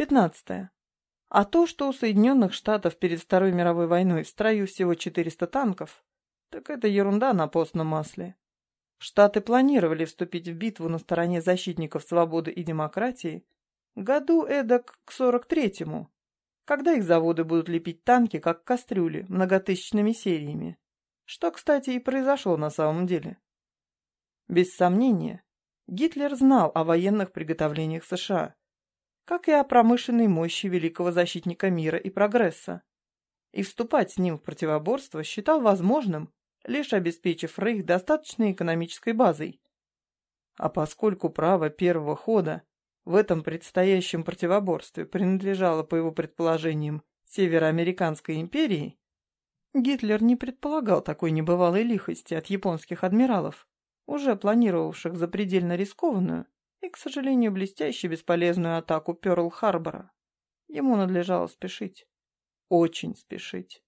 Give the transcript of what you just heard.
Пятнадцатое. А то, что у Соединенных Штатов перед Второй мировой войной в строю всего 400 танков, так это ерунда на постном масле. Штаты планировали вступить в битву на стороне защитников свободы и демократии году эдак к 43-му, когда их заводы будут лепить танки, как кастрюли, многотысячными сериями. Что, кстати, и произошло на самом деле. Без сомнения, Гитлер знал о военных приготовлениях США, как и о промышленной мощи великого защитника мира и прогресса, и вступать с ним в противоборство считал возможным, лишь обеспечив Рейх достаточной экономической базой. А поскольку право первого хода в этом предстоящем противоборстве принадлежало, по его предположениям, Североамериканской империи, Гитлер не предполагал такой небывалой лихости от японских адмиралов, уже планировавших запредельно рискованную и, к сожалению, блестяще бесполезную атаку Пёрл-Харбора. Ему надлежало спешить. Очень спешить.